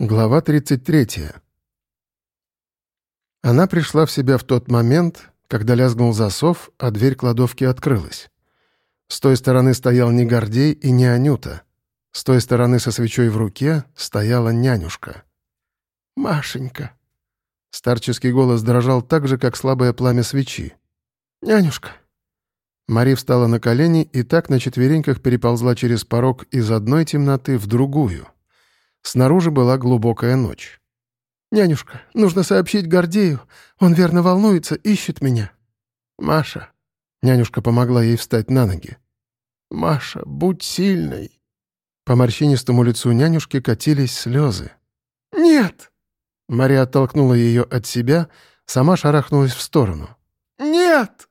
Глава 33. Она пришла в себя в тот момент, когда лязгнул засов, а дверь кладовки открылась. С той стороны стоял не Гордей и не Анюта. С той стороны со свечой в руке стояла нянюшка. «Машенька!» Старческий голос дрожал так же, как слабое пламя свечи. «Нянюшка!» Мари встала на колени и так на четвереньках переползла через порог из одной темноты в другую — Снаружи была глубокая ночь. «Нянюшка, нужно сообщить Гордею. Он верно волнуется, ищет меня». «Маша». Нянюшка помогла ей встать на ноги. «Маша, будь сильной». По морщинистому лицу нянюшки катились слезы. «Нет!» Мария оттолкнула ее от себя, сама шарахнулась в сторону. «Нет!»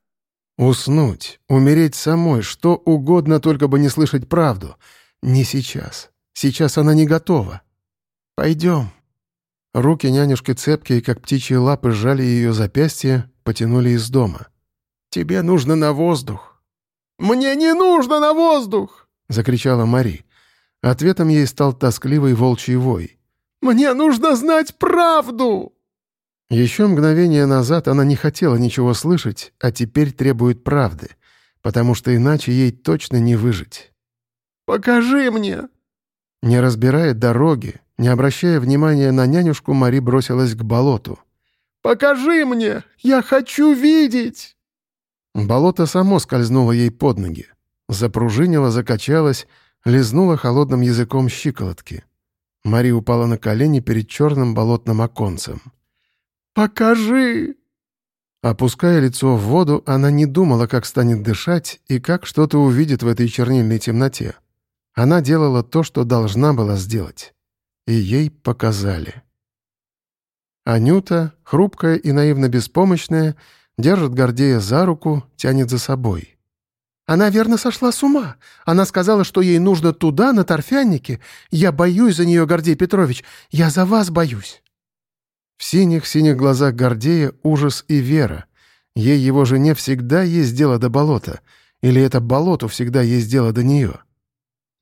Уснуть, умереть самой, что угодно, только бы не слышать правду. Не сейчас. Сейчас она не готова. Пойдем». Руки нянюшки цепкие, как птичьи лапы, сжали ее запястье, потянули из дома. «Тебе нужно на воздух». «Мне не нужно на воздух!» — закричала Мари. Ответом ей стал тоскливый волчий вой. «Мне нужно знать правду!» Еще мгновение назад она не хотела ничего слышать, а теперь требует правды, потому что иначе ей точно не выжить. «Покажи мне!» Не разбирая дороги, не обращая внимания на нянюшку, Мари бросилась к болоту. «Покажи мне! Я хочу видеть!» Болото само скользнуло ей под ноги. Запружинило, закачалось, лизнуло холодным языком щиколотки. Мари упала на колени перед черным болотным оконцем. «Покажи!» Опуская лицо в воду, она не думала, как станет дышать и как что-то увидит в этой чернильной темноте. Она делала то, что должна была сделать. И ей показали. Анюта, хрупкая и наивно беспомощная, держит Гордея за руку, тянет за собой. «Она верно сошла с ума. Она сказала, что ей нужно туда, на торфяннике. Я боюсь за нее, Гордей Петрович. Я за вас боюсь». В синих-синих глазах Гордея ужас и вера. Ей его жене всегда есть дело до болота. Или это болоту всегда есть дело до нее.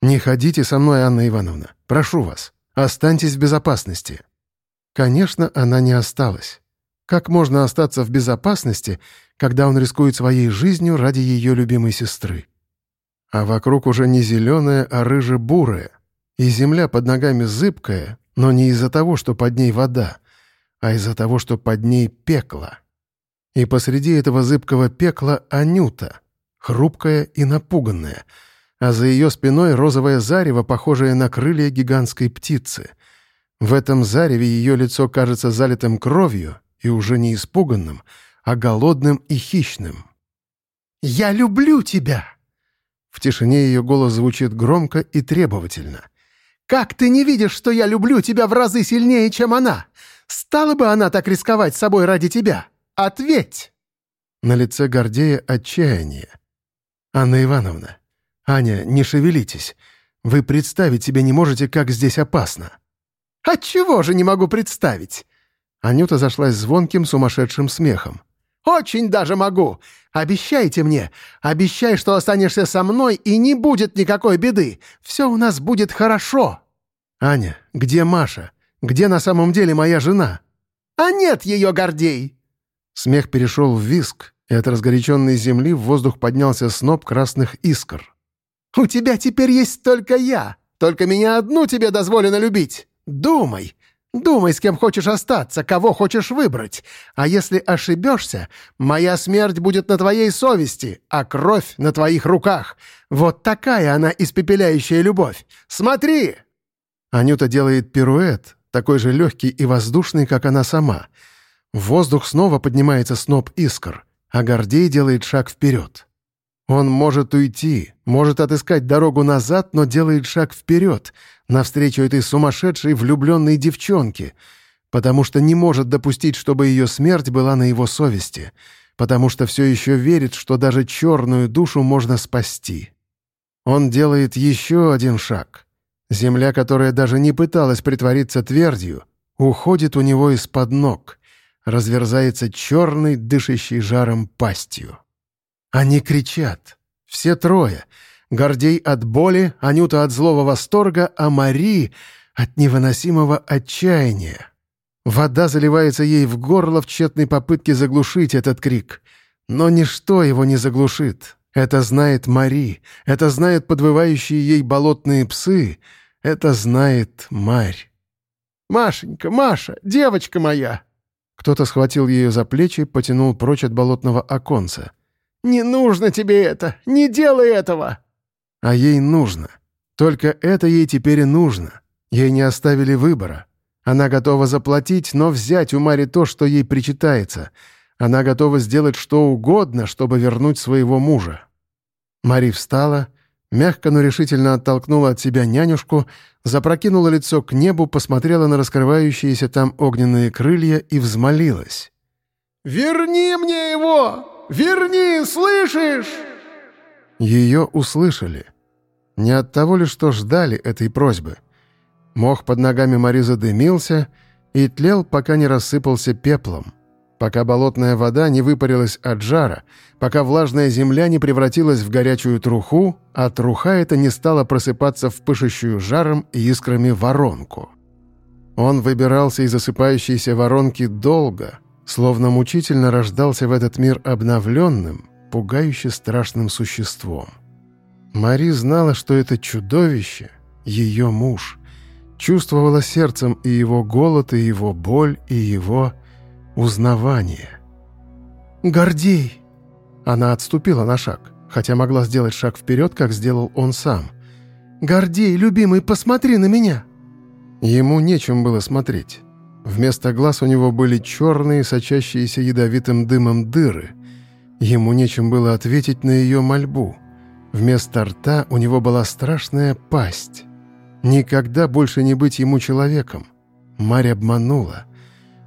«Не ходите со мной, Анна Ивановна. Прошу вас. Останьтесь в безопасности». Конечно, она не осталась. Как можно остаться в безопасности, когда он рискует своей жизнью ради ее любимой сестры? А вокруг уже не зеленая, а рыже-бурая. И земля под ногами зыбкая, но не из-за того, что под ней вода, а из-за того, что под ней пекло. И посреди этого зыбкого пекла Анюта, хрупкая и напуганная — а за ее спиной розовое зарево, похожее на крылья гигантской птицы. В этом зареве ее лицо кажется залитым кровью и уже не испуганным, а голодным и хищным. «Я люблю тебя!» В тишине ее голос звучит громко и требовательно. «Как ты не видишь, что я люблю тебя в разы сильнее, чем она? Стала бы она так рисковать собой ради тебя? Ответь!» На лице Гордея отчаяние. «Анна Ивановна, «Аня, не шевелитесь. Вы представить себе не можете, как здесь опасно». «Отчего же не могу представить?» Анюта зашлась звонким сумасшедшим смехом. «Очень даже могу! Обещайте мне! Обещай, что останешься со мной, и не будет никакой беды! Все у нас будет хорошо!» «Аня, где Маша? Где на самом деле моя жена?» «А нет ее, Гордей!» Смех перешел в виск, и от разгоряченной земли в воздух поднялся сноп красных искр. У тебя теперь есть только я. Только меня одну тебе дозволено любить. Думай. Думай, с кем хочешь остаться, кого хочешь выбрать. А если ошибешься, моя смерть будет на твоей совести, а кровь на твоих руках. Вот такая она испепеляющая любовь. Смотри!» Анюта делает пируэт, такой же легкий и воздушный, как она сама. В воздух снова поднимается сноп искр, а Гордей делает шаг вперед. Он может уйти, может отыскать дорогу назад, но делает шаг вперед, навстречу этой сумасшедшей влюбленной девчонке, потому что не может допустить, чтобы ее смерть была на его совести, потому что все еще верит, что даже черную душу можно спасти. Он делает еще один шаг. Земля, которая даже не пыталась притвориться твердью, уходит у него из-под ног, разверзается черной, дышащей жаром пастью. Они кричат. Все трое. Гордей от боли, Анюта от злого восторга, а Мари... от невыносимого отчаяния. Вода заливается ей в горло в тщетной попытке заглушить этот крик. Но ничто его не заглушит. Это знает Мари, это знают подвывающие ей болотные псы, это знает Марь. «Машенька, Маша, девочка моя!» Кто-то схватил ее за плечи, потянул прочь от болотного оконца. «Не нужно тебе это! Не делай этого!» А ей нужно. Только это ей теперь и нужно. Ей не оставили выбора. Она готова заплатить, но взять у Мари то, что ей причитается. Она готова сделать что угодно, чтобы вернуть своего мужа. Мари встала, мягко, но решительно оттолкнула от себя нянюшку, запрокинула лицо к небу, посмотрела на раскрывающиеся там огненные крылья и взмолилась. «Верни мне его! Верни, слышишь?» Ее услышали. Не от того ли, что ждали этой просьбы. Мох под ногами Мари задымился и тлел, пока не рассыпался пеплом, пока болотная вода не выпарилась от жара, пока влажная земля не превратилась в горячую труху, а труха эта не стала просыпаться в пышущую жаром и искрами воронку. Он выбирался из засыпающейся воронки долго, словно мучительно рождался в этот мир обновленным, пугающе страшным существом. Мари знала, что это чудовище — ее муж — чувствовала сердцем и его голод, и его боль, и его узнавание. «Гордей!» Она отступила на шаг, хотя могла сделать шаг вперед, как сделал он сам. «Гордей, любимый, посмотри на меня!» Ему нечем было смотреть. Вместо глаз у него были черные, сочащиеся ядовитым дымом дыры. Ему нечем было ответить на ее мольбу. Вместо рта у него была страшная пасть. Никогда больше не быть ему человеком. Марь обманула.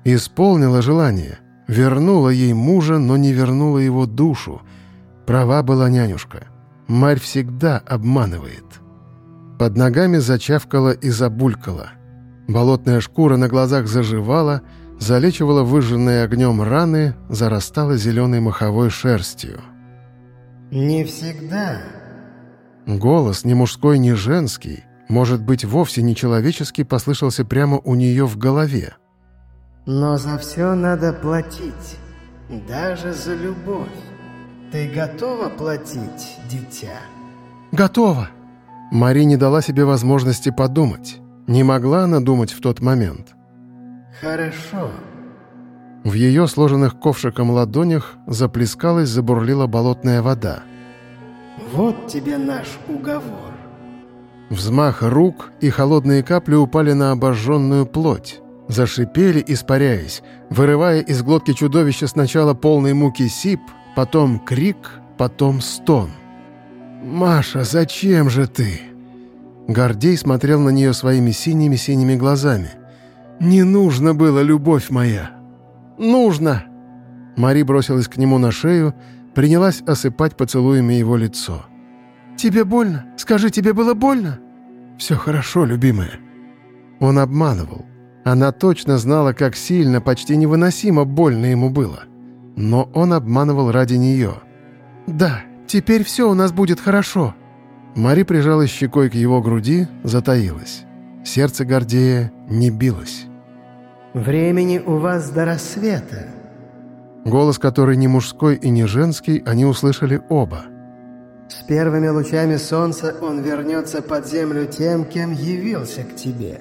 Исполнила желание. Вернула ей мужа, но не вернула его душу. Права была нянюшка. Марь всегда обманывает. Под ногами зачавкала и забулькала. Болотная шкура на глазах заживала, залечивала выжженные огнем раны, зарастала зеленой маховой шерстью. «Не всегда». Голос ни мужской, ни женский, может быть, вовсе не человеческий, послышался прямо у нее в голове. «Но за все надо платить, даже за любовь. Ты готова платить, дитя?» «Готова!» Мари не дала себе возможности подумать. Не могла она думать в тот момент. «Хорошо». В ее сложенных ковшиком ладонях заплескалась, забурлила болотная вода. «Вот тебе наш уговор. Взмах рук, и холодные капли упали на обожженную плоть. Зашипели, испаряясь, вырывая из глотки чудовища сначала полный муки сип, потом крик, потом стон. «Маша, зачем же ты?» Гордей смотрел на нее своими синими-синими глазами. «Не нужно было, любовь моя!» «Нужно!» Мари бросилась к нему на шею, принялась осыпать поцелуями его лицо. «Тебе больно? Скажи, тебе было больно?» «Все хорошо, любимая». Он обманывал. Она точно знала, как сильно, почти невыносимо больно ему было. Но он обманывал ради нее. «Да, теперь все у нас будет хорошо». Мари прижалась щекой к его груди, затаилась. Сердце Гордея не билось. «Времени у вас до рассвета». Голос, который не мужской и не женский, они услышали оба – с первыми лучами солнца он вернется под землю тем, кем явился к тебе.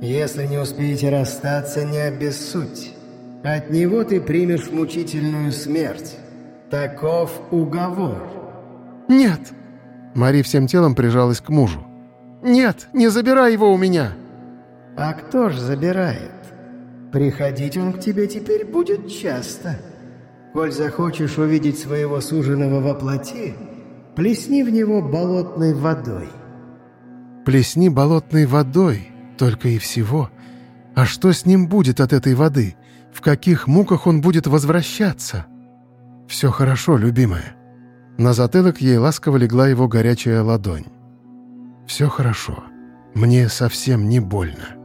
Если не успеете расстаться, не обессудь. От него ты примешь мучительную смерть. Таков уговор. Нет. Мари всем телом прижалась к мужу. Нет, не забирай его у меня. А кто ж забирает? Приходить он к тебе теперь будет часто. Коль захочешь увидеть своего суженого во плоти, Плесни в него болотной водой». «Плесни болотной водой, только и всего. А что с ним будет от этой воды? В каких муках он будет возвращаться?» «Все хорошо, любимая». На затылок ей ласково легла его горячая ладонь. «Все хорошо. Мне совсем не больно».